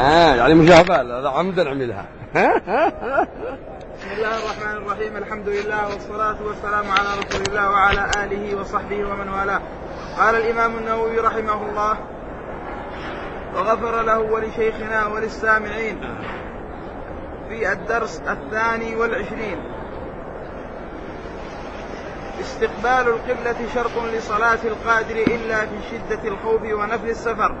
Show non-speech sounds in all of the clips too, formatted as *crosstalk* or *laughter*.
آه يعني هبال هذا عمدا عملها بسم الله الرحمن الرحيم الحمد لله والصلاة والسلام على رسول الله وعلى آله وصحبه ومن والاه. قال الإمام النووي رحمه الله وغفر له ولشيخنا وللسامعين في الدرس الثاني والعشرين. استقبال القبلة شرط لصلاة القادر إلا في شدة الخوف ونفل السفر.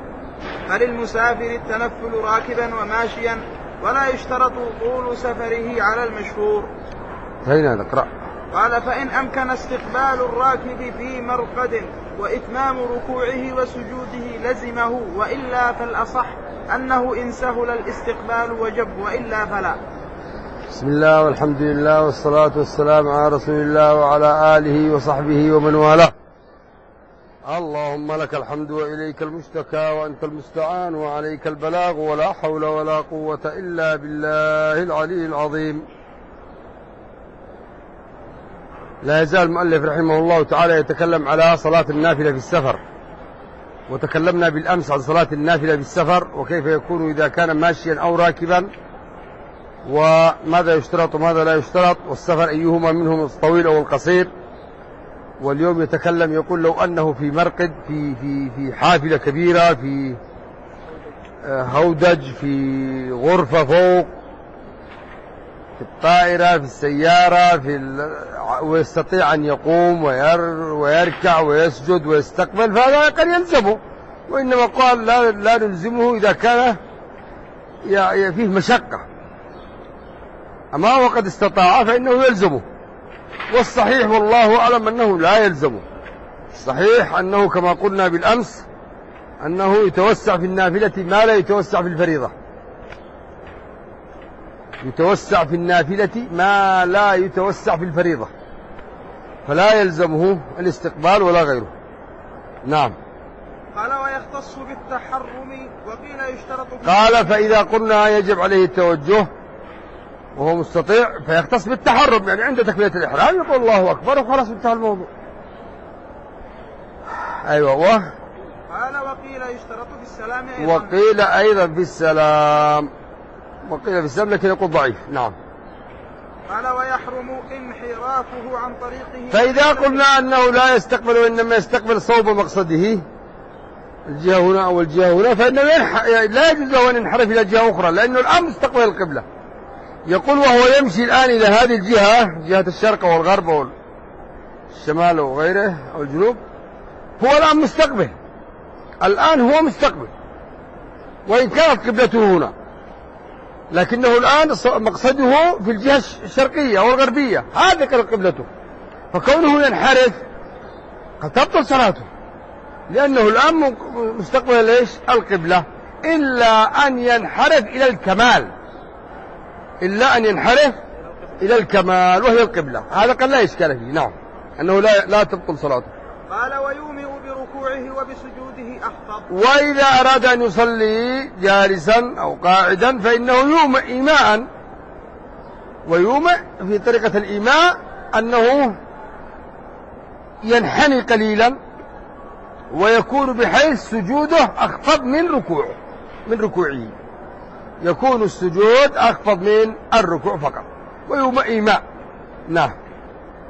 فللمسافر التنفل راكبا وماشيا ولا يشترط طول سفره على المشهور؟ هنا اقرأ قال فإن أمكن استقبال الراكب في مرقد وإتمام ركوعه وسجوده لزمه وإلا فالأصح أنه إن سهل الاستقبال وجب وإلا فلا. بسم الله والحمد لله والصلاة والسلام على رسول الله وعلى آله وصحبه ومن والاه. اللهم لك الحمد وإليك المشتكى وأنت المستعان وعليك البلاغ ولا حول ولا قوة إلا بالله العلي العظيم. لا يزال المؤلف رحمه الله تعالى يتكلم على صلاة النافلة في السفر. وتكلمنا بالأمس عن صلاة النافلة في السفر وكيف يكون إذا كان ماشيا أو راكبا وماذا يشترط وماذا لا يشترط والسفر أيهما منهم الطويل أو القصير. واليوم يتكلم يقول لو أنه في مرقد في في في حافلة كبيرة في هودج في غرفة فوق في الطائرة في السيارة في ال... ويستطيع أن يقوم وير... ويركع ويسجد ويستقبل فهذا قد يلزمه وإنما قال لا, لا نلزمه إذا كان فيه مشقة. أما وقد استطاع فإنه يلزمه. والصحيح والله أعلم أنه لا يلزمه الصحيح أنه كما قلنا بالأمس أنه يتوسع في النافلة ما لا يتوسع في الفريضة. يتوسع في النافلة ما لا يتوسع في الفريضة. فلا يلزمه الاستقبال ولا غيره. نعم. قال ويختص بالتحرم وقيل يشترط قال فإذا قلنا يجب عليه التوجه وهو مستطيع فيختص بالتحرم يعني عند تكبيرة الإحرام يقول الله أكبر وخلاص انتهى الموضوع. أيوة و قال وقيل يشترط في السلام أيضا. وقيل أيضا في السلام. وقيل في السلام لكن يقول ضعيف. نعم. قال ويحرم انحرافه عن طريقه. فإذا قلنا أنه لا يستقبل وإنما يستقبل صوب مقصده الجهة هنا أو الجهة هنا فإنه ينح... لا يجوز له أن ينحرف إلى جهة أخرى لأنه الآن مستقبل القبلة. يقول وهو يمشي الآن إلى هذه الجهة جهة الشرق والغرب والشمال وغيره أو الجنوب هو الآن مستقبل. الآن هو مستقبل. وإن كانت قبلته هنا. لكنه الآن مقصده في الجهة الشرقية أو الغربية. هذه كانت قبلته. فكونه ينحرف قد تبطل صلاته لأنه الآن مستقبل ليش القبلة. إلا أن ينحرف إلى الكمال. إلا أن ينحرف إلى الكمال وهي القبلة. هذا قد لا إشكال فيه. نعم. أنه لا لا تبطل صلاته. قال ويومئ بركوعه وبسجوده أخفض وإذا أراد أن يصلي جالسا أو قاعدا فإنه يومئ إيماء. ويومئ في طريقة الإيماء أنه ينحني قليلا ويكون بحيث سجوده أخفض من ركوعه من ركوعه. يكون السجود أخفض من الركوع فقط. ويومئ إيماء. نعم.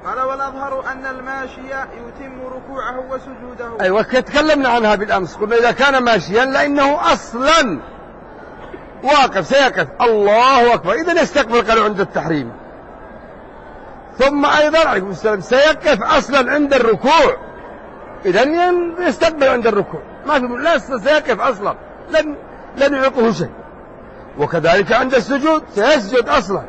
قال والأظهر أن الماشي يتم ركوعه وسجوده. أيوة تكلمنا عنها بالأمس. قلنا إذا كان ماشيا لأنه أصلا واقف سيقف. الله أكبر. إذا يستقبل قالوا عند التحريم. ثم أيضا عليكم السلام سيقف أصلا عند الركوع. إذا يستقبل عند الركوع. ما في لا سيقف أصلا. لن لن يعطه شيء. وكذلك عند السجود سيسجد أصلا.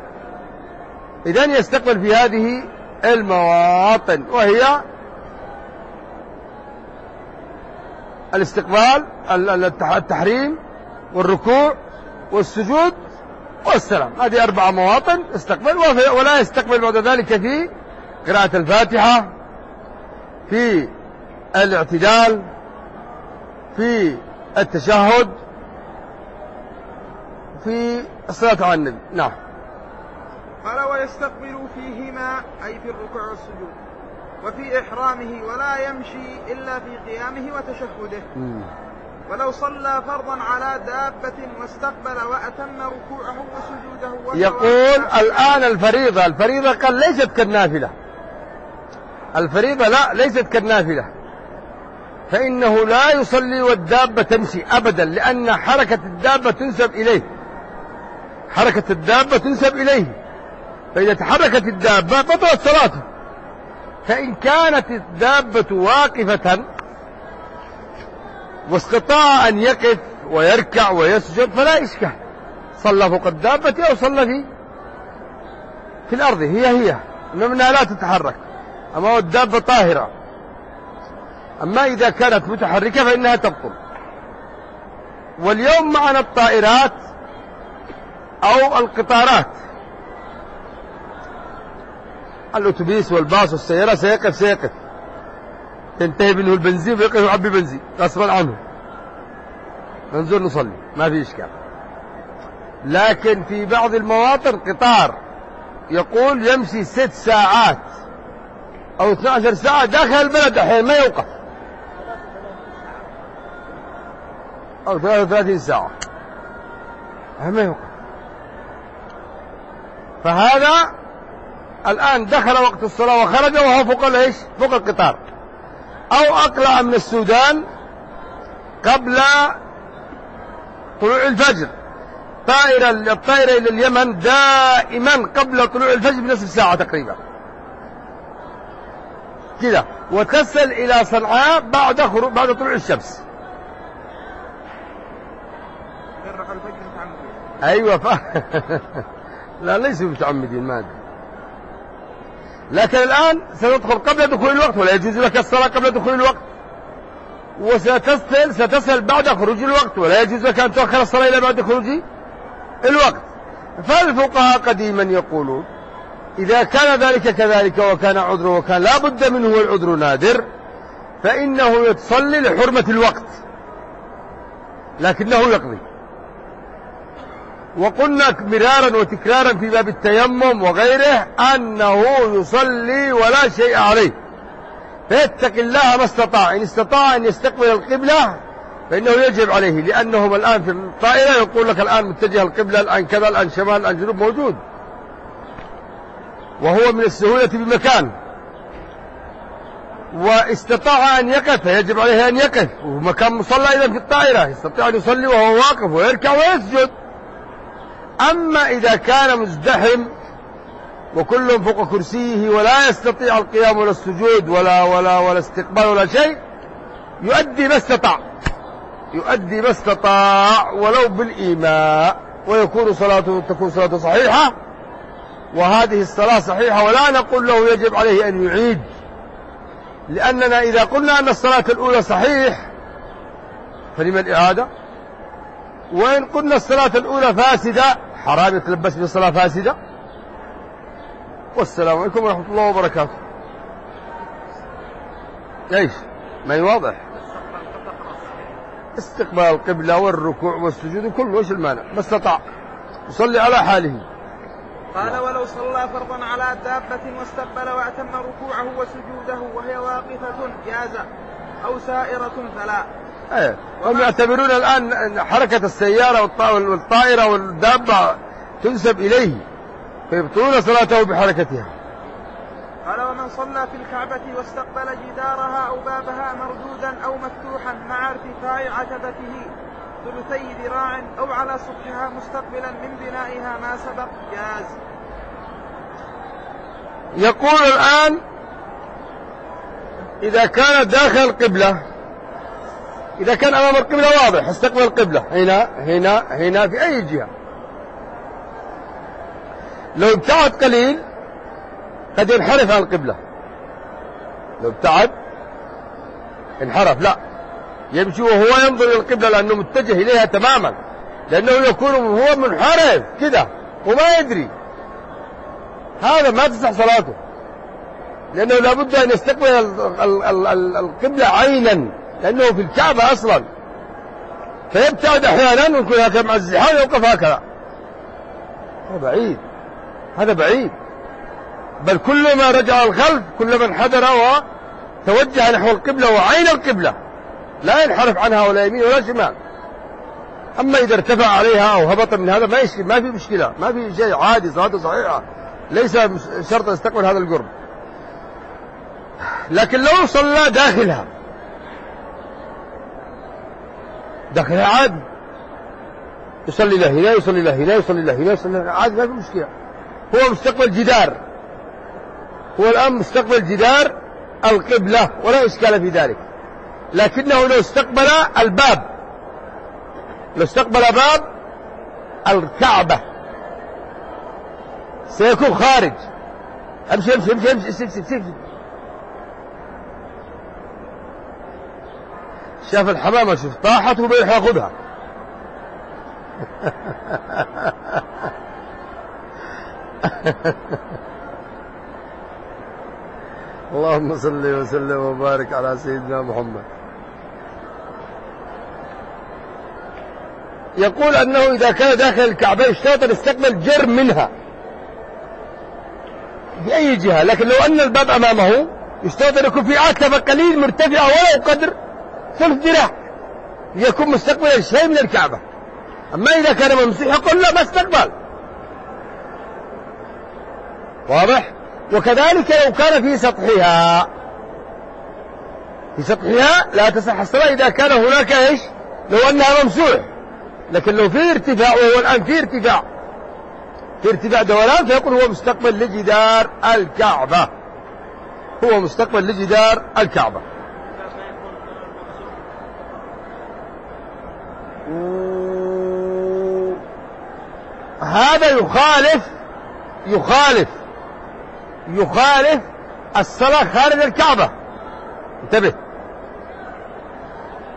إذا يستقبل في هذه المواطن وهي الاستقبال التحريم والركوع والسجود والسلام. هذه أربع مواطن استقبل ولا يستقبل بعد ذلك في قراءة الفاتحة في الاعتدال في التشهد في الصلاة على النبي نعم. قال ويستقبل فيهما أي في الركوع والسجود وفي إحرامه ولا يمشي إلا في قيامه وتشهده. مم. ولو صلى فرضا على دابة واستقبل وأتم ركوعه وسجوده يقول الآن الفريضة الفريضة قال ليست كالنافلة. الفريضة لا ليست كالنافلة. فإنه لا يصلي والدابة تمشي أبدا لأن حركة الدابة تنسب إليه. حركة الدابة تنسب إليه. فإذا تحركت الدابة بطلت صلاته. فإن كانت الدابة واقفة واستطاع أن يقف ويركع ويسجد فلا إشكال. صلى فوق الدابة أو صلى في في الأرض. هي هي. إنها لا تتحرك. أما الدابة طاهرة. أما إذا كانت متحركة فإنها تبطل. واليوم معنا الطائرات أو القطارات. الأتوبيس والباص والسيارة سيقف سيقف. تنتهي منه البنزين ويقف يعبي بنزين. غصبا عنه. ننزل نصلي. ما في إشكال. لكن في بعض المواطن قطار يقول يمشي ست ساعات أو 12 ساعة داخل البلد أحيانا ما يوقف. أو 33 ساعة. ما يوقف. فهذا الآن دخل وقت الصلاة وخرج وهو فوق الإيش؟ فوق القطار. أو أقلع من السودان قبل طلوع الفجر. طائرة الطائرة إلى اليمن دائما قبل طلوع الفجر بنصف ساعة تقريبا. كذا. وتصل إلى صنعاء بعد خروج بعد طلوع الشمس. أيوة ف... *laughs* لا ليسوا متعمدين ما أدري. لكن الآن سندخل قبل دخول الوقت ولا يجوز لك الصلاة قبل دخول الوقت. وستصل ستصل بعد خروج الوقت ولا يجوز لك أن تؤخر الصلاة إلى بعد خروج الوقت. فالفقهاء قديما يقولون إذا كان ذلك كذلك وكان عذره وكان لا بد منه والعذر نادر فإنه يتصلي لحرمة الوقت. لكنه يقضي. وقلنا مرارا وتكرارا في باب التيمم وغيره أنه يصلي ولا شيء عليه. فيتق الله ما استطاع. إن استطاع أن يستقبل القبلة فإنه يجب عليه لأنهم الآن في الطائرة يقول لك الآن متجه القبلة الآن كذا الآن شمال الآن جنوب موجود. وهو من السهولة بمكان. واستطاع أن يقف فيجب عليه أن يقف. ومكان مصلى إذا في الطائرة يستطيع أن يصلي وهو واقف ويركع ويسجد. أما إذا كان مزدحم وكل فوق كرسيه ولا يستطيع القيام ولا السجود ولا ولا ولا استقبال ولا شيء يؤدي ما استطاع. يؤدي ما استطاع ولو بالإيماء ويكون صلاته تكون صلاته صحيحة. وهذه الصلاة صحيحة ولا نقول له يجب عليه أن يعيد. لأننا إذا قلنا أن الصلاة الأولى صحيح فلما الإعادة؟ وإن قلنا الصلاة الأولى فاسدة حرام يتلبس بصلاة فاسدة؟ والسلام عليكم ورحمة الله وبركاته. إيش؟ ما واضح. استقبال القبلة والركوع والسجود كله إيش المانع؟ ما استطاع. يصلي على حاله. قال ولو صلى فرضا على دابة واستقبل وأتم ركوعه وسجوده وهي واقفة جاز. أو سائرة فلا. إيه. هم يعتبرون الآن حركة السيارة والط- والطائرة والدابة تنسب إليه فيبطلون صلاته بحركتها. قال ومن صلى في الكعبة واستقبل جدارها أو بابها مردودا أو مفتوحا مع ارتفاع عتبته ثلثي ذراع أو على سطحها مستقبلا من بنائها ما سبق جاز. يقول الآن إذا كان داخل القبلة إذا كان أمام القبلة واضح استقبل القبلة هنا هنا هنا في أي جهة. لو ابتعد قليل قد ينحرف عن القبلة. لو ابتعد انحرف لا. يمشي وهو ينظر إلى القبلة لأنه متجه إليها تماما. لأنه يكون هو منحرف كده وما يدري. هذا ما تصح صلاته. لأنه لابد أن يستقبل ال- ال- ال- ال- القبلة عينا لأنه في الكعبة أصلا. فيبتعد أحيانا ويكون هكذا مع الزحام يوقف هكذا. بعيد. هذا بعيد. بل كلما رجع الخلف كلما انحدر وتوجه نحو القبلة وعين القبلة لا ينحرف عنها ولا يمين ولا شمال. أما إذا ارتفع عليها أو هبط من هذا ما يشكل ما في مشكلة. ما في شيء عادي صلاته صحيحة. ليس شرط يستقبل هذا القرب. لكن لو صلى داخلها. داخلها عادي. يصلي له هنا يصلي له هنا يصلي له هنا يصلي له عادي ما في مشكلة. هو مستقبل جدار. هو الآن مستقبل جدار القبلة ولا إشكال في ذلك. لكنه لو استقبل الباب لو استقبل باب الكعبة سيكون خارج. أمشي أمشي أمشي أمشي أمشي أمشي, أمشي. شاف الحمامة شوف طاحت وبيروح ياخذها. *laughs* *laughs* اللهم صل وسلم وبارك على سيدنا محمد. يقول أنه إذا كان داخل الكعبة يشترط أن يستقبل جر منها. بأي جهة؟ لكن لو أن الباب أمامه يشترط أن يكون في عتبة قليل مرتفعة ولو قدر ثلث ذراع ليكون مستقبل شيء من الكعبة. أما إذا كان ممسوح يقول لا ما استقبل. واضح؟ وكذلك لو كان في سطحها. في سطحها لا تصح الصلاة إذا كان هناك إيش؟ لو أنها ممسوح. لكن لو في ارتفاع وهو الآن في ارتفاع. في ارتفاع دوران فيقول هو مستقبل لجدار الكعبة. هو مستقبل لجدار الكعبة. هذا يخالف يخالف يخالف الصلاة خارج الكعبة. انتبه.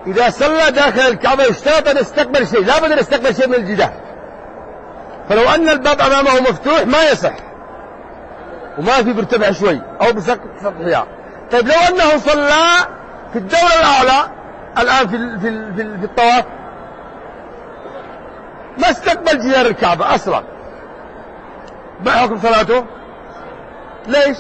إذا صلى داخل الكعبة يشترط أن يستقبل شيء لا بد أن يستقبل شيء من الجدار فلو أن الباب أمامه مفتوح ما يصح. وما في بيرتفع شوي أو بسطحها طيب لو أنه صلى في الدورة الأعلى الآن في في في, في الطواف ما استقبل جدار الكعبة أصلا. ما حكم صلاته؟ ليش؟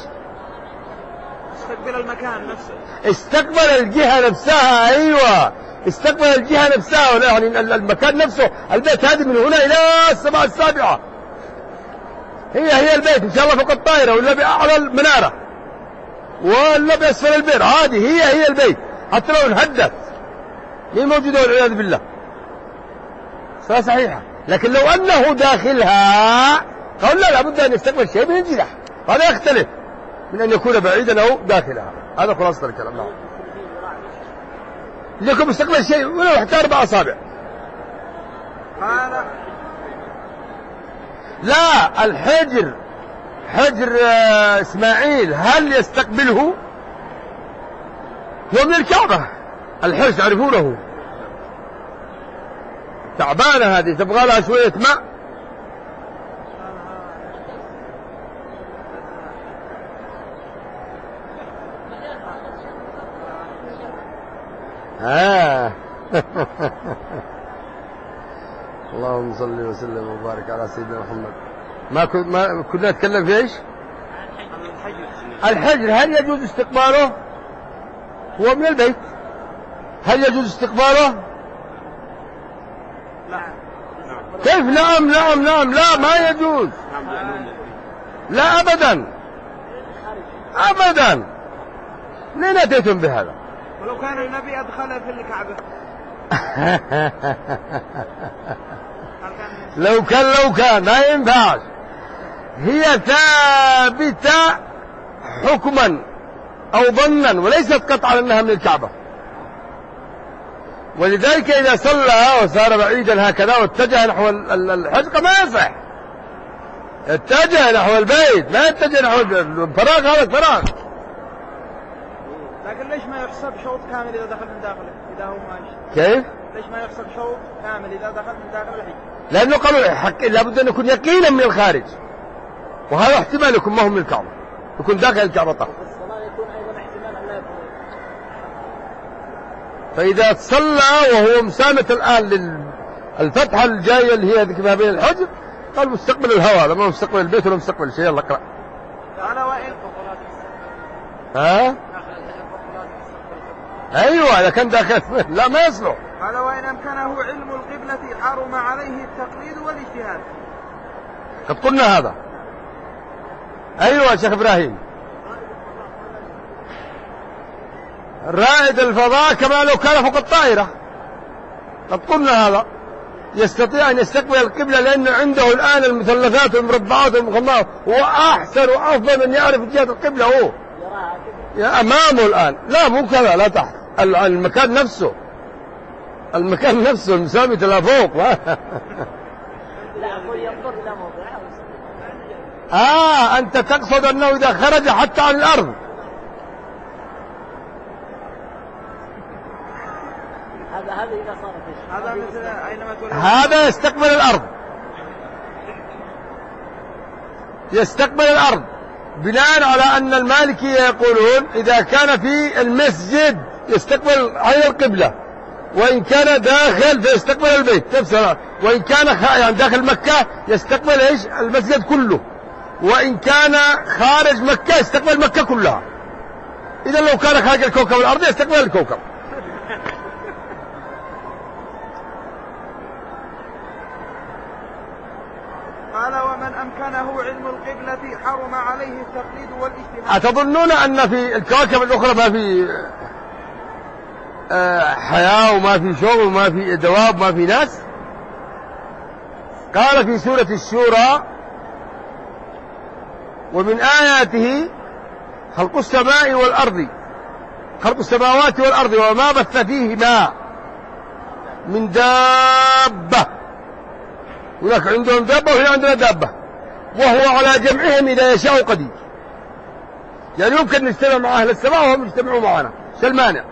استقبل المكان نفسه. استقبل الجهة نفسها أيوة. استقبل الجهة نفسها يعني المكان نفسه. البيت هذه من هنا إلى السماء السابعة. هي هي البيت إن شاء الله فوق الطائرة ولا بأعلى المنارة. ولا بأسفل البئر عادي هي هي البيت. حتى لو انهدت. هي موجودة والعياذ بالله. صحيحة. لكن لو أنه داخلها قال لا لابد أن يستقبل شيء من الجناح هذا يختلف من أن يكون بعيدا أو داخلها. هذا خلاصة الكلام. نعم. لكم مستقبل شيء ولو حتى أربع أصابع. لا الحجر حجر آه، إسماعيل هل يستقبله؟ هو من الكعبة. الحجر تعرفونه. تعبانة هذه تبغى لها شوية ماء. *laughs* اللهم صل وسلم وبارك على سيدنا محمد. ما كن- ما كنا نتكلم في إيش؟ الحجر. هل يجوز استقباله؟ هو من البيت. هل يجوز استقباله؟ كيف؟ نعم نعم نعم. لا ما يجوز. لا ابدا. ابدا. منين اتيتم بهذا؟ ولو كان النبي أدخله في الكعبة. *laughs* لو كان لو كان ما ينفعش. هي ثابتة حكما أو ظنا وليست قطعا أنها من الكعبة. ولذلك إذا صلى وصار بعيدا هكذا واتجه نحو ال- ال- الحدقة ما يصح. اتجه نحو البيت ما يتجه نحو الفراغ هذا فراغ لكن ليش ما يحسب شوط كامل إذا دخل من داخله؟ إذا هو ماشي كيف؟ ليش ما يحسب شوط كامل إذا دخل من داخل الحج؟ لأنه قالوا حق لابد أن يكون يقينا من الخارج. وهذا احتمال يكون ما هو من الكعبة. يكون داخل الكعبة طبعا. فإذا صلى وهو مسامة الآن للفتحة الجاية اللي هي ذيك ما بين الحجر قال مستقبل الهواء لما مستقبل البيت ولا مستقبل شيء يلا اقرأ. قال وإن ها؟ أيوة إذا كان داخل *laughs* لا ما يصلح. قال وإن أمكنه علم القبلة حرم عليه التقليد والاجتهاد. قد قلنا هذا. أيوة يا شيخ إبراهيم. رائد الفضاء كما لو كان فوق الطائرة. قد قلنا هذا. يستطيع أن يستقبل القبلة لأن عنده الآن المثلثات والمربعات والمخمات هو أحسن وأفضل من يعرف جهة القبلة هو. أمامه الآن. لا مو كذا لا تحت المكان نفسه. المكان نفسه المسامي *laughs* لا فوق. لا ينظر إلى موضع آه أنت تقصد أنه إذا خرج حتى عن الأرض. هذا هذا إذا صار هذا مثل أينما هذا يستقبل الأرض. يستقبل الأرض. بناء على أن المالكية يقولون إذا كان في المسجد يستقبل على القبلة. وإن كان داخل فيستقبل البيت. نفس وإن كان يعني داخل مكة يستقبل إيش؟ المسجد كله. وإن كان خارج مكة يستقبل مكة كلها. إذا لو كان خارج الكوكب الأرضي يستقبل الكوكب. قال ومن أمكنه علم القبلة حرم عليه التقليد والاجتهاد أتظنون أن في الكواكب الأخرى ما في حياة وما في شغل وما في دواب وما في ناس. قال في سورة الشورى ومن آياته خلق السماء والأرض. خلق السماوات والأرض وما بث فيهما من دابة. هناك عندهم دابة وهنا عندنا دابة. وهو على جمعهم إذا يشاء قدير. يعني يمكن نجتمع مع أهل السماء وهم يجتمعوا معنا. شو المانع؟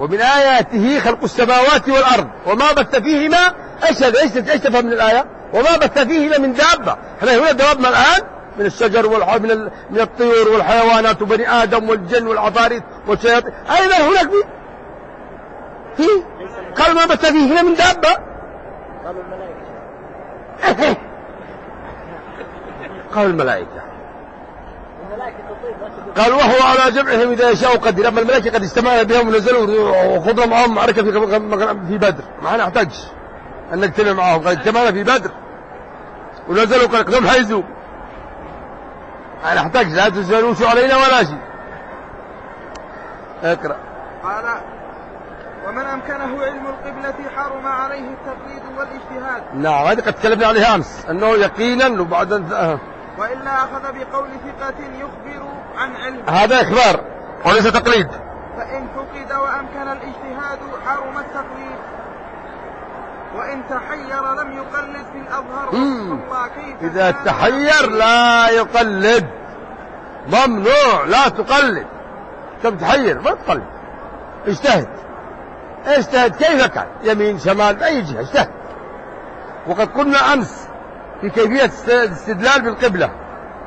ومن آياته خلق السماوات والأرض وما بث فيهما إيش هذا إيش إيش تفهم من الآية؟ وما بث فيهما من دابة. إحنا هنا دوابنا الآن من الشجر والح... من, ال... من الطيور والحيوانات وبني آدم والجن والعفاريت والشياطين. أيضا هناك في في قال ما بث فيهما من دابة؟ قالوا الملائكة. قال الملائكة. *laughs* قال وهو على جمعهم إذا يشاء قدير. أما الملائكة قد اجتمعنا بهم ونزلوا وخضنا معهم معركة في في بدر. ما نحتاج أن نجتمع معهم. قد اجتمعنا في بدر. ونزلوا قال لهم حيزوا. ما نحتاج لا تزالوش علينا ولا شيء. اقرأ. قال ومن أمكنه علم القبلة حرم عليه التقليد والإجتهاد. نعم هذه قد تكلمنا عليها أمس. أنه يقينا وبعد آه. وإلا أخذ بقول ثقة يخبر عن علم. هذا إخبار وليس تقليد. فإن فقد وأمكن الاجتهاد حرم التقليد. وإن تحير لم يقلد في الأظهر. مم. والله كيف إذا تحير لا يقلد. ممنوع لا تقلد. كم تحير؟ ما تقلد. اجتهد. اجتهد كيف كان؟ يمين شمال بأي جهة اجتهد. وقد قلنا أمس في كيفية است- الاستدلال بالقبلة.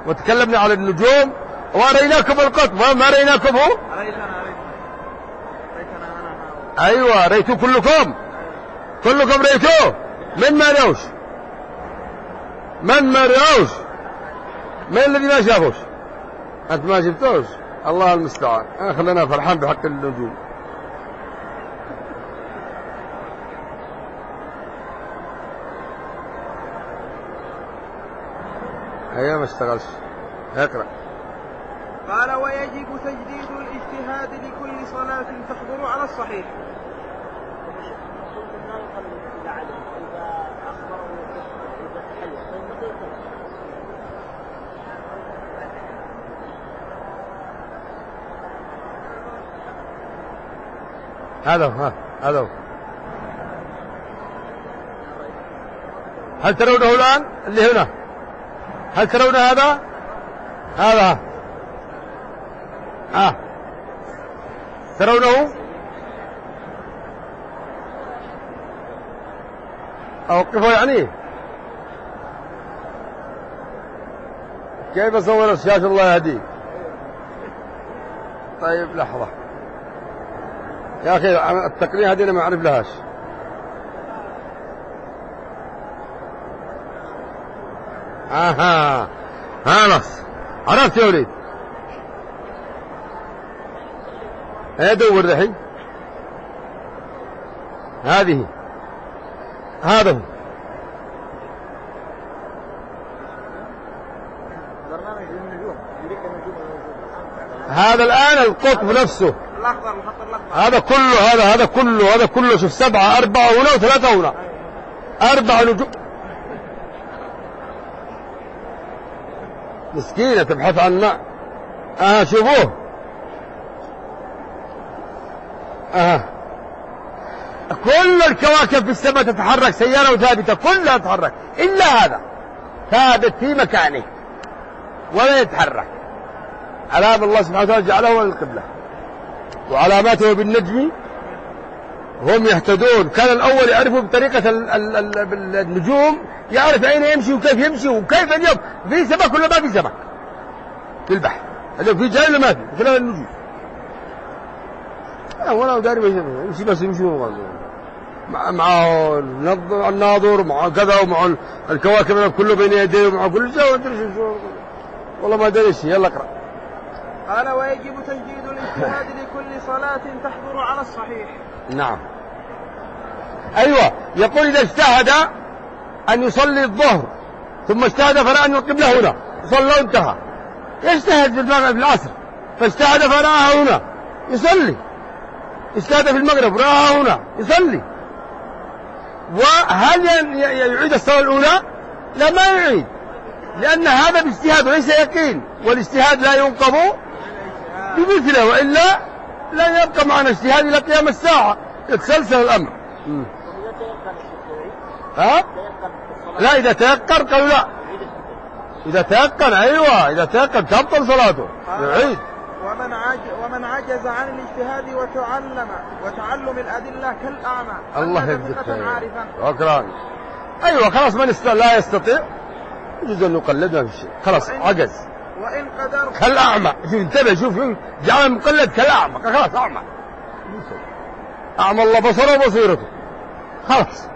وتكلمنا على النجوم. وأريناكم القطب. ما رأيناكم هو؟ أيوة ريتوا كلكم. كلكم ريتوه من ما رأوش؟ من ما رأوش؟ من الذي ما شافوش؟ أنت ما شفتوش؟ الله المستعان. أنا خلينا فرحان بحق النجوم. هيا ما اشتغلش. اقرأ. قال ويجب تجديد الاجتهاد لكل صلاة تحضر على الصحيح؟ هذا هو ها هذا هو. هل ترونه الآن؟ اللي هنا. هل ترون هذا؟ هذا. ها ترونه؟ أوقفه يعني. كيف أصور الشاشة الله يهديك طيب لحظة. يا أخي التقنية هذه أنا ما أعرف لهاش. أها. خلاص. عرفت يا وليد. هيا دور الحين هذه. هذا هو. هذا الآن القطب نفسه. هذا كله هذا هذا كله هذا كله شوف سبعة أربعة هنا وثلاثة هنا. أربع نجوم. مسكينة تبحث عن ماء. آه شوفوه. آه. كل الكواكب في السماء تتحرك سيارة ثابتة كلها تتحرك. إلا هذا. ثابت في مكانه. ولا يتحرك. علام الله سبحانه وتعالى جعله للقبلة وعلاماته بالنجم هم يهتدون. كان الأول يعرفوا بطريقة النجوم يعرف أين يمشي وكيف يمشي وكيف اليوم. في سمك ولا ما في سمك؟ في البحر. اليوم في جاي ولا ما في؟ خلال النجوم. ولا داري ما. يمشي بس يمشي مع النظ- الناظر مع كذا ومع ال- الكواكب كله بين يديه ومع كل شيء. شو- شو. والله ما أدري شيء. يلا اقرأ. قال ويجب تجديد الإجتهاد لكل صلاة تحضر على الصحيح. نعم. أيوة. يقول إذا اجتهد أن يصلي الظهر ثم اجتهد فرأى أن القبلة هنا. صلى وانتهى. يجتهد في المغرب العصر. فاجتهد فرآها هنا. يصلي. اجتهد في المغرب رآها هنا. يصلي. وهل يعيد الصلاة الأولى؟ لا ما يعيد. لأن هذا باجتهاد وليس يقين. والاجتهاد لا ينقض بمثله وإلا لا يبقى معنا اجتهاد إلى قيام الساعة. يتسلسل الأمر مم. إذا تيقن الشيخ يعيد ها؟ لا إذا تيقن قالوا لا. إذا تيقن أيوة إذا تيقن تبطل صلاته. يعيد. ومن عج ومن عجز عن الاجتهاد وتعلم وتعلم الأدلة كالأعمى الله يجزيك عارفا. شكرا أيوة خلاص من است... لا يستطيع يجوز أن يقلد ما في شيء خلاص عجز. وإن قدر كالأعمى. شوف انتبه شوف جعل المقلد كالأعمى. خلاص أعمى. أعمى الله بصره وبصيرته. خلاص.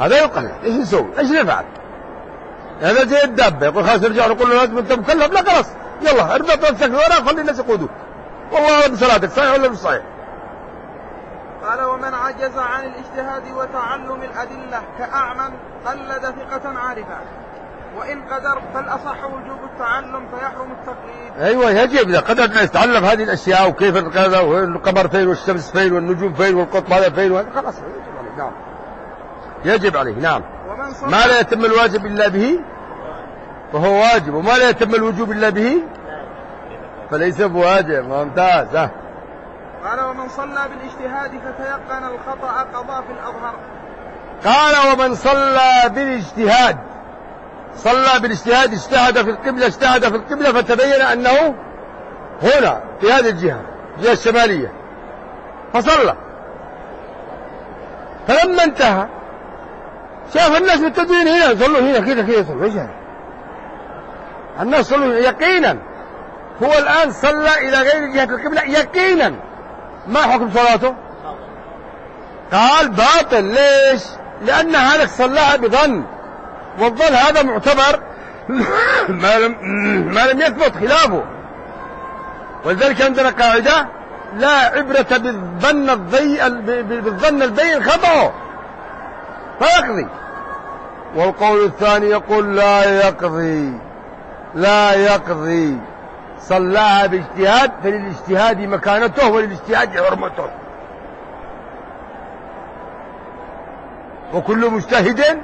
هذا يقلد إيش نسوي؟ إيش نفعل؟ هذا زي الدابة يقول خلاص نرجع نقول له لازم أنت مكلف. لا خلاص. يلا اربط نفسك ورا خلي الناس يقودوك. والله اعلم بصلاتك صحيح ولا مش صحيح؟ قال ومن عجز عن الاجتهاد وتعلم الأدلة كأعمى قلد ثقة عارفا وإن قدر فالأصح وجوب التعلم فيحرم التقليد. أيوه يجب إذا قدر الناس يتعلم هذه الأشياء وكيف كذا والقمر فين والشمس فين والنجوم فين والقطب هذا فين وهذا خلاص. يجب نعم. يجب عليه نعم. ما لا يتم الواجب إلا به؟ فهو واجب. وما لا يتم الوجوب إلا به؟ فليس بواجب. ممتاز. ها. قال ومن صلى بالاجتهاد فتيقن الخطأ قضى في الأظهر. قال ومن صلى بالاجتهاد. صلى بالاجتهاد اجتهد في القبلة اجتهد في القبلة فتبين أنه هنا في هذه الجهة الجهة الشمالية. فصلى. فلما انتهى شاف الناس متجهين هنا صلوا هنا كذا كذا صلوا إيش؟ الناس صلوا يقينا هو الآن صلى إلى غير جهة القبلة يقينا ما حكم صلاته؟ قال باطل ليش؟ لأن هذا صلاها بظن والظن هذا معتبر *coughs* ما لم *coughs* ما لم يثبت خلافه ولذلك عندنا قاعدة لا عبرة بالظن الضي بالظن البين خطأه فيقضي. والقول الثاني يقول لا يقضي لا يقضي. صلاها باجتهاد فللاجتهاد مكانته وللاجتهاد حرمته. وكل مجتهد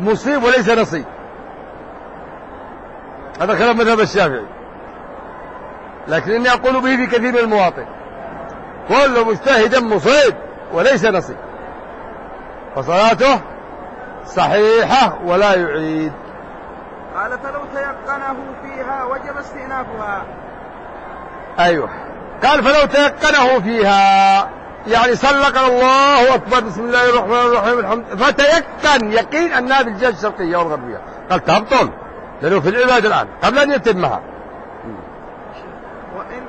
مصيب وليس نصيب. هذا كلام مذهب الشافعي. لكنني أقول به في كثير من المواطن. كل مجتهد مصيب وليس نصيب. فصلاته صحيحة ولا يعيد. قال فلو تيقنه فيها وجب استئنافها. أيوه. قال فلو تيقنه فيها. يعني سلق الله أكبر. بسم الله الرحمن الرحيم. الحمد فتيقن يقين أنها في الجهة الشرقية والغربية قال تبطل لأنه في العبادة الآن قبل أن يتمها وإن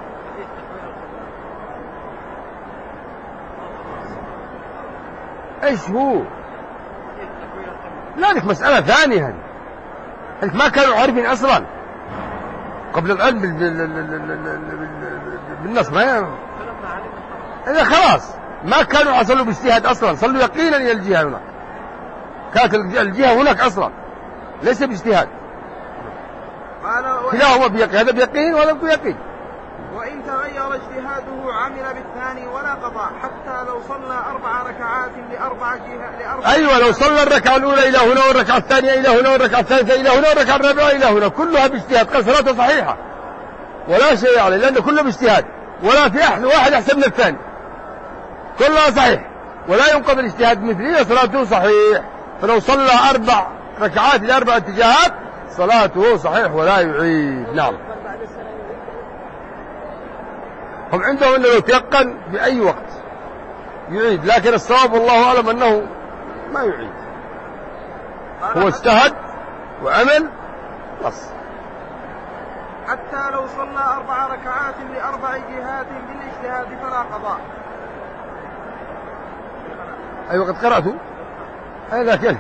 إيش هو؟ لا هذيك مسألة ثانية هذه. هذيك ما كانوا عارفين أصلا. قبل العلم بال- بال- بال- بال- بال- بالنص ما إذا خلاص ما كانوا صلوا باجتهاد أصلا. صلوا يقينا إلى الجهة هناك كانت الج- الجهة هناك أصلا. ليس باجتهاد. كلاهما بيقين هذا بيقين وهذا بيقين. وإن تغير اجتهاده عمل بالثاني ولا قضاء حتى لو صلى أربع ركعات لأربع جهة لأربع أيوة لو صلى الركعة الأولى إلى هنا والركعة الثانية إلى هنا والركعة الثالثة إلى هنا والركعة الرابعة إلى هنا كلها باجتهاد قال صلاته صحيحة. ولا شيء عليه لأنه كله باجتهاد. ولا في أحد واحد أحسن من الثاني. كلها صحيح. ولا ينقض الاجتهاد مثلي صلاته صحيح. فلو صلى أربع ركعات إلى أربع اتجاهات صلاته صحيح ولا يعيد. نعم. هم عندهم أنه لو تيقن بأي وقت يعيد لكن الصواب والله أعلم أنه ما يعيد. هو اجتهد وعمل بس. حتى لو صلى أربع ركعات لأربع جهات بالاجتهاد فلا قضاء. أيوة قد قرأته؟ أي لكن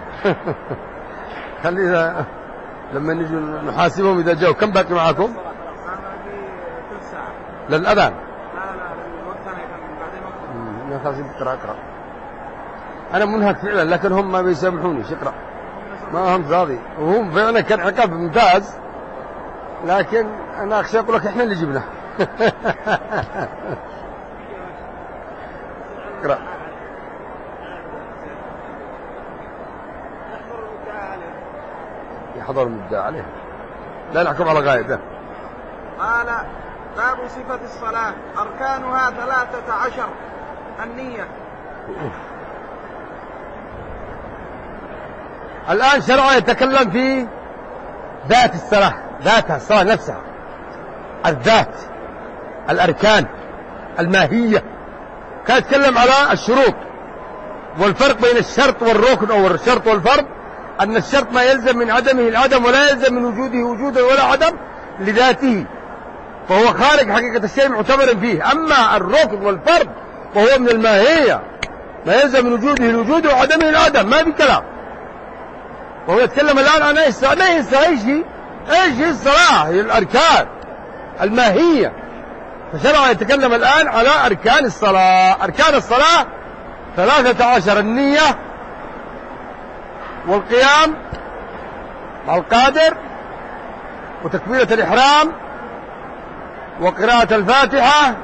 *laughs* خلي إذا لما نجي نحاسبهم إذا جاءوا. كم باقي معكم؟ في للأذان لا لا الوقت أنا كان بعدين وقت يا خلاص اقرأ اقرأ. أنا منهك فعلا لكن هم ما بيسامحوني اقرأ؟ ما هم فاضي. وهم فعلا كان عقاب ممتاز لكن أنا أخشى أقول لك إحنا اللي جبناه. *laughs* عليه يحضر المدعى عليه. لا نحكم على غايب لا. قال باب صفة الصلاة أركانها ثلاثة عشر. النية. الآن شرع يتكلم في ذات الصلاة ذاتها الصلاة نفسها. الذات الأركان الماهية. كان يتكلم على الشروط. والفرق بين الشرط والركن أو الشرط والفرض أن الشرط ما يلزم من عدمه العدم ولا يلزم من وجوده وجودا ولا عدم لذاته. فهو خارج حقيقة الشيء معتبر فيه. أما الركن والفرض فهو من الماهية. ما يلزم من وجوده الوجود وعدمه العدم ما في كلام. وهو يتكلم الآن عن إيش؟ ما ينسى إيش؟ هي إيش هي الصلاة هي الأركان الماهية. فشرع يتكلم الآن على أركان الصلاة. أركان الصلاة ثلاثة عشر النية والقيام مع القادر وتكبيرة الإحرام وقراءة الفاتحة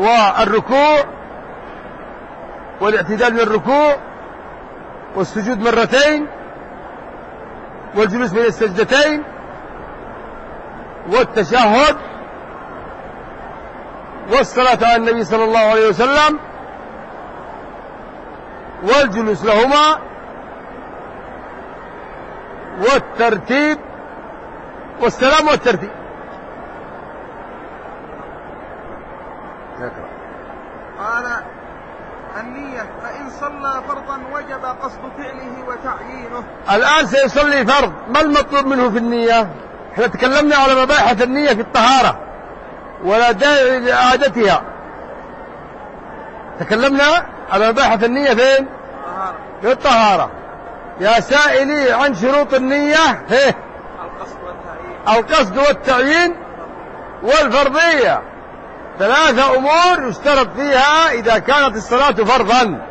والركوع والاعتدال من الركوع والسجود مرتين والجلوس بين السجدتين والتشهد والصلاة على النبي صلى الله عليه وسلم والجلوس لهما والترتيب والسلام والترتيب اقرأ. قال النية فإن صلى فرضا وجب قصد فعله وتعيينه. الآن سيصلي فرض. ما المطلوب منه في النية؟ إحنا تكلمنا على مباحث النية في الطهارة ولا داعي لإعادتها. تكلمنا على مباحث النية فين؟ طهارة. في الطهارة يا سائلي عن شروط النية هيه القصد والتعيين. القصد والتعيين والفرضية. ثلاثة أمور يشترط فيها إذا كانت الصلاة فرضا.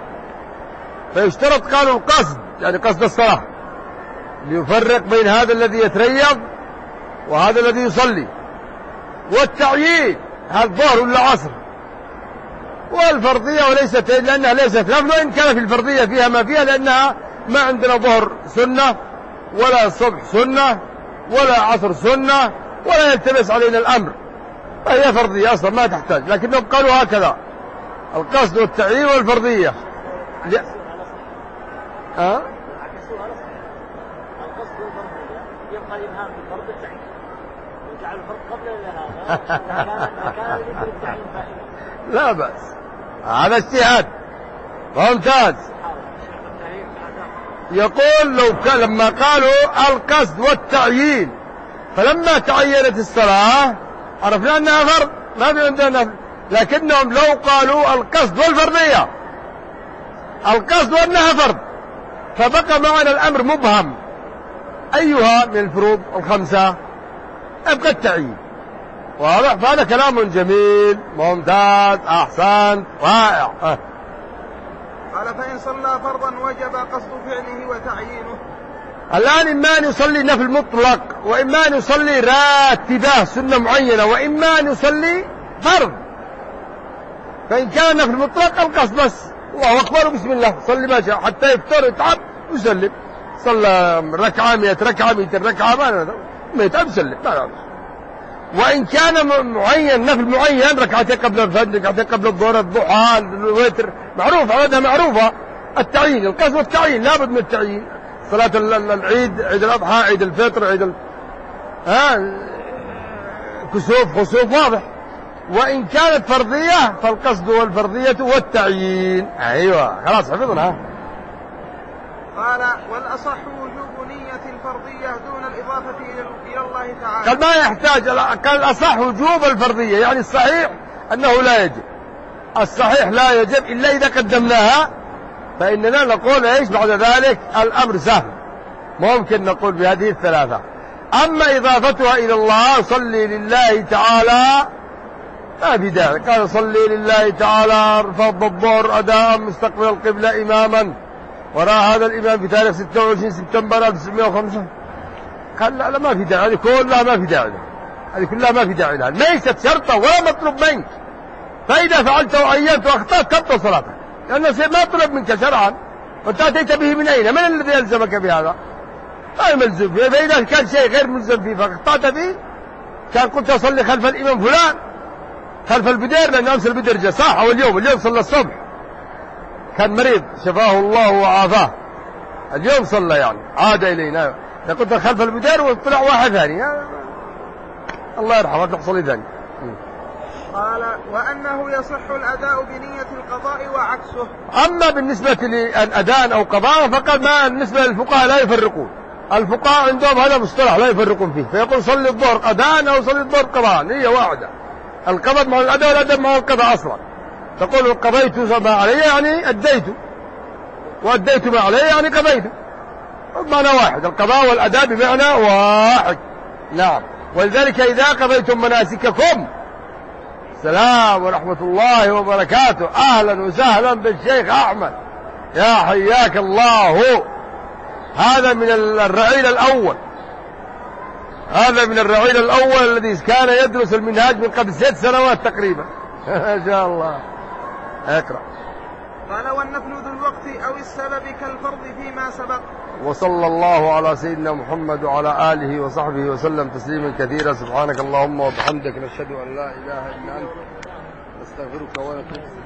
فيشترط قالوا القصد يعني قصد الصلاة ليفرق بين هذا الذي يتريض وهذا الذي يصلي. والتعيين هل ظهر ولا عصر؟ والفرضية وليست لأنها ليست نفل وإن كان في الفرضية فيها ما فيها لأنها ما عندنا ظهر سنة ولا صبح سنة ولا عصر سنة ولا يلتبس علينا الأمر. فهي فرضية أصلا ما تحتاج لكنهم قالوا هكذا القصد والتعيين والفرضية. عكسوها القصد يبقى في التعيين وجعل قبل فائدة لا بأس. هذا اجتهاد. ممتاز. يقول لو كان لما قالوا القصد والتعيين فلما تعينت الصلاة عرفنا أنها فرض. ما في عندنا نفل لكنهم لو قالوا القصد والفرضية. القصد وأنها فرض. فبقى معنا الأمر مبهم. أيها من الفروض الخمسة يبقى التعيين واضح؟ فهذا كلام جميل ممتاز أحسنت رائع. أه. قال فإن صلى فرضا وجب قصد فعله وتعيينه. الآن إما أن يصلي نفل مطلق وإما أن يصلي راتبة سنة معينة وإما أن يصلي فرض. فإن كان نفل مطلق القصد بس. الله أكبر بسم الله. صلي ما شاء حتى يفطر يتعب. ويسلم صلى ركعة مئة ركعة مئة ركعة ما يتعب يسلم. ما وإن كان معين نفل معين ركعتين قبل الفجر ركعتين قبل الظهر الضحى الوتر معروف عادة معروفة التعيين القصد والتعيين لابد من التعيين. صلاة ال- ال- العيد عيد الأضحى عيد الفطر عيد ال... ها؟ كسوف خسوف واضح. وإن كانت فرضية فالقصد والفرضية والتعيين. أيوة. خلاص حفظنا. قال والأصح وجوب نية الفرضية دون الإضافة إلى الله تعالى. قال ما يحتاج قال الأصح وجوب الفرضية. يعني الصحيح أنه لا يجب. الصحيح لا يجب إلا إذا قدمناها فإننا نقول إيش بعد ذلك؟ الأمر سهل. ممكن نقول بهذه الثلاثة. أما إضافتها إلى الله صلي لله تعالى ما في داعي. قال صلي لله تعالى فرض الظهر أداء مستقبل القبلة إماما. وراء هذا الإمام في تاريخ 26 سبتمبر 1905 قال لا لا ما في داعي هذه كلها ما في داعي. هذه كلها ما في داعي لها. ليست شرطا ولا مطلوب منك. فإذا فعلت وعينت وأخطأت تبطل صلاتك. لأن شيء ما طلب منك شرعا. وأنت أتيت به من أين؟ من الذي ألزمك بهذا؟ ما ملزم فيه فإذا كان شيء غير ملزم فيه فأخطأت فيه. كان قلت أصلي خلف الإمام فلان خلف البدير لأن أمس البدير جاء صح واليوم اليوم صلى الصبح. كان مريض شفاه الله وعافاه. اليوم صلى يعني عاد إلينا. قلت خلف البدير وطلع واحد ثاني. الله يرحمه تحصل ثاني. قال وأنه يصح الأداء بنية القضاء وعكسه. أما بالنسبة للأذان أو قضاء فقد ما بالنسبة للفقهاء لا يفرقون. الفقهاء عندهم هذا مصطلح لا يفرقون فيه. فيقول صلي الظهر أذان أو صلي الظهر قضاء. هي واحدة. القضاء مع الأداء والأداء مع القضاء أصلا. تقول قضيت ما علي يعني أديت. وأديت ما علي يعني قضيت. بمعنى واحد القضاء والأداء بمعنى واحد. نعم. ولذلك إذا قضيتم مناسككم السلام ورحمة الله وبركاته. أهلا وسهلا بالشيخ أحمد. يا حياك الله. هذا من الرعيل الأول. هذا من الرعيل الأول الذي كان يدرس المنهاج من قبل ست سنوات تقريبا. *laughs* ما شاء الله. اقرأ قال والنفل ذو الوقت أو السبب كالفرض فيما سبق. وصلى الله على سيدنا محمد وعلى آله وصحبه وسلم تسليما كثيرا. سبحانك اللهم وبحمدك نشهد أن لا إله إلا أنت. نستغفرك ونتوب